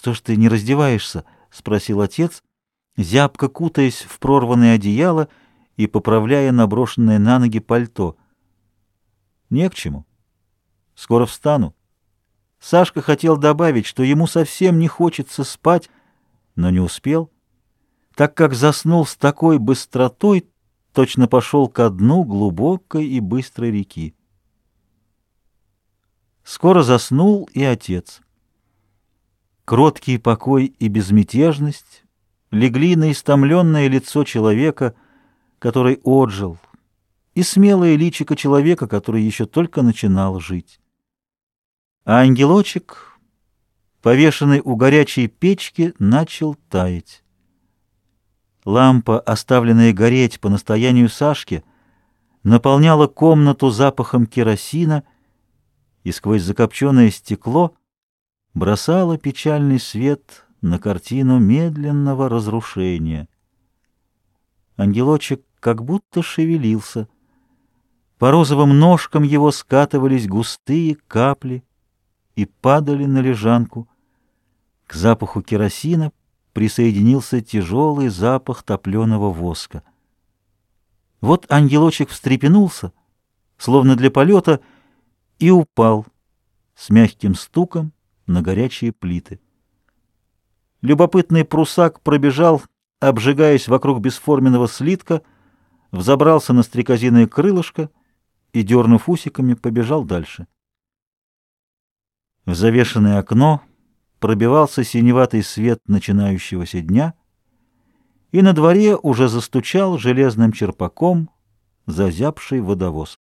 «Что ж ты не раздеваешься?» — спросил отец, зябко кутаясь в прорванное одеяло и поправляя наброшенное на ноги пальто. «Не к чему. Скоро встану». Сашка хотел добавить, что ему совсем не хочется спать, но не успел, так как заснул с такой быстротой, точно пошел ко дну глубокой и быстрой реки. Скоро заснул и отец. Кроткий покой и безмятежность легли на истомленное лицо человека, который отжил, и смелое личико человека, который еще только начинал жить. А ангелочек, повешенный у горячей печки, начал таять. Лампа, оставленная гореть по настоянию Сашки, наполняла комнату запахом керосина, и сквозь закопченное стекло бросала печальный свет на картину медленного разрушения. Ангелочек как будто шевелился. По розовым ножкам его скатывались густые капли и падали на лежанку. К запаху керосина присоединился тяжелый запах топленого воска. Вот ангелочек встрепенулся, словно для полета, и упал с мягким стуком на горячие плиты. Любопытный прусак пробежал, обжигаясь вокруг бесформенного слитка, взобрался на стрекозиное крылышко и, дернув усиками, побежал дальше. В завешенное окно пробивался синеватый свет начинающегося дня, и на дворе уже застучал железным черпаком зазябший водовоз.